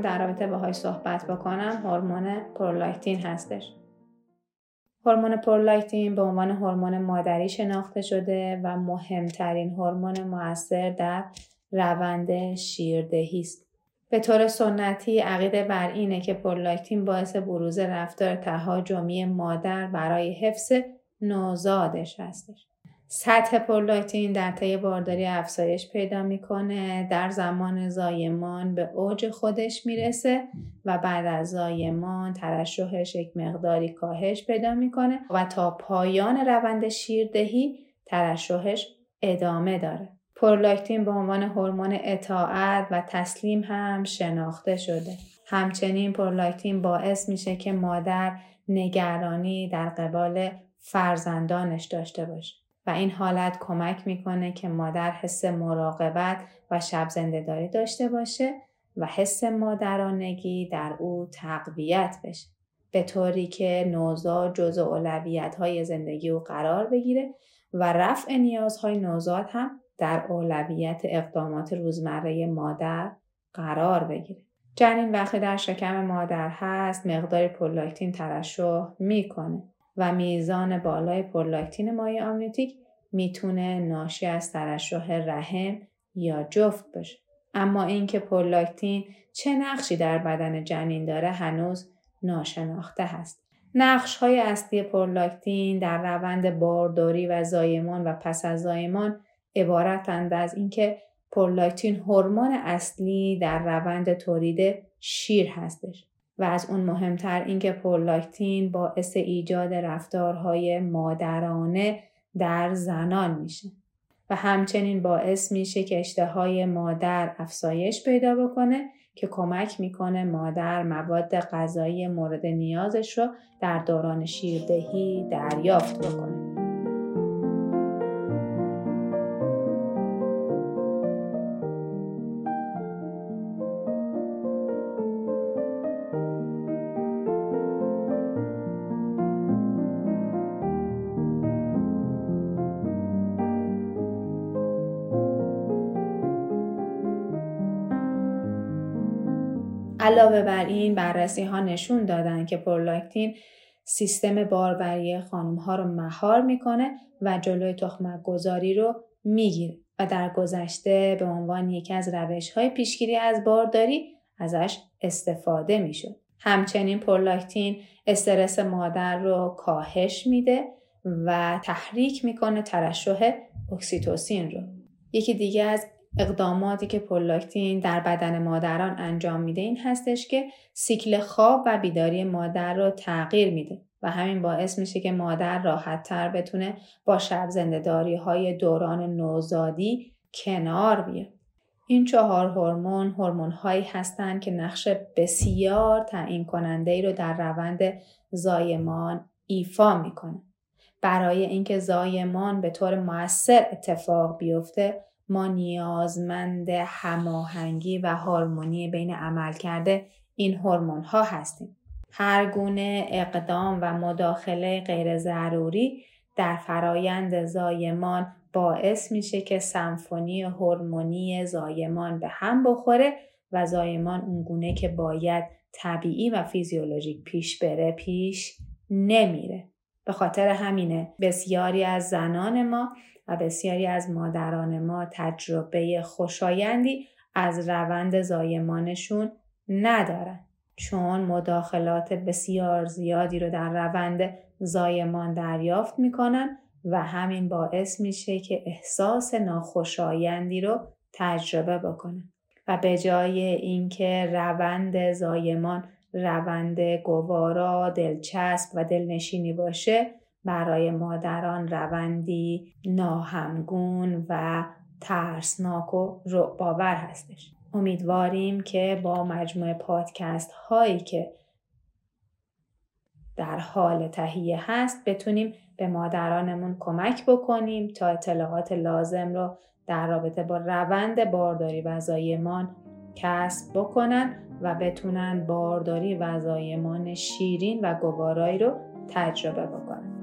در رابطه باهاش صحبت بکنم هورمون پرولاکتین هستش. هورمون پرولاکتین به عنوان هورمون مادری شناخته شده و مهمترین هورمون موثر در روند شیردهی است. به طور سنتی عقیده بر اینه که پرولاکتین باعث بروز رفتار تهاجمی مادر برای حفظ نوزادش هستش. سطح پرولاکتین در طی بارداری افزایش پیدا می‌کنه. در زمان زایمان به اوج خودش می‌رسه و بعد از زایمان ترشحش یک مقداری کاهش پیدا می‌کنه و تا پایان روند شیردهی ترشحش ادامه داره. پرولاکتین به عنوان هورمون اطاعت و تسلیم هم شناخته شده. همچنین پرولاکتین باعث میشه که مادر نگرانی در قبال فرزندانش داشته باشه. و این حالت کمک می‌کنه که مادر حس مراقبت و شب داری داشته باشه و حس مادرانگی در او تقویت بشه. به طوری که نوزاد جز اولویت های زندگی او قرار بگیره و رفع نیازهای نوزاد هم در اولویت اقدامات روزمره مادر قرار بگیره. جنین وقتی در شکم مادر هست مقدار پرولاکتین ترشح می‌کنه. و میزان بالای پرولاکتین مایع آمنیوتیک می‌تونه ناشی از ترشح رحم یا جفت باشه. اما اینکه پرولاکتین چه نقشی در بدن جنین داره هنوز ناشناخته هست. نقش های اصلی پرولاکتین در روند بارداری و زایمان و پس از زایمان عبارتند از اینکه پرولاکتین هورمون اصلی در روند تولید شیر هستش. و از اون مهمتر اینکه پرولاکتین باعث ایجاد رفتارهای مادرانه در زنان میشه و همچنین باعث میشه که اشتهای مادر افزایش پیدا بکنه که کمک می‌کنه مادر مواد غذایی مورد نیازش رو در دوران شیردهی دریافت بکنه. علاوه بر این بررسی ها نشون دادن که پرولاکتین سیستم باروری خانم ها رو مهار می‌کنه و جلوی تخمک گذاری رو می‌گیره و در گذشته به عنوان یکی از روش های پیشگیری از بارداری ازش استفاده می‌شد. همچنین پرولاکتین استرس مادر رو کاهش میده و تحریک می‌کنه ترشح اکسیتوسین رو. یکی دیگه از اقداماتی که پرولاکتین در بدن مادران انجام میده این هستش که سیکل خواب و بیداری مادر رو تغییر میده و همین باعث میشه که مادر راحت تر بتونه با شب زندهداری های دوران نوزادی کنار بیاد. این چهار هورمون هورمون هایی هستند که نقش بسیار تعیین کننده ای رو در روند زایمان ایفا می‌کنه. برای اینکه زایمان به طور موثر اتفاق بیفته ما نیازمند هماهنگی و هارمونی بین عمل کرده این هورمون ها هستیم. هر گونه اقدام و مداخله غیر ضروری در فرایند زایمان باعث میشه که سمفونی هورمونی زایمان به هم بخوره و زایمان اونگونه که باید طبیعی و فیزیولوژیک پیش بره پیش نمیره. به خاطر همینه بسیاری از زنان ما و بسیاری از مادران ما تجربه خوشایندی از روند زایمانشون ندارن. چون مداخلات بسیار زیادی رو در روند زایمان دریافت می‌کنن و همین باعث میشه که احساس ناخوشایندی رو تجربه بکنن. و به جای اینکه روند زایمان روند گوارا دلچسب و دلنشینی باشه برای مادران روندی ناهمگون و ترسناک و رعباور هستش. امیدواریم که با مجموعه پادکست هایی که در حال تهیه هست بتونیم به مادرانمون کمک بکنیم تا اطلاعات لازم رو در رابطه با روند بارداری و زایمان کسب بکنن و بتونن بارداری و زایمان شیرین و گوارایی رو تجربه بکنن.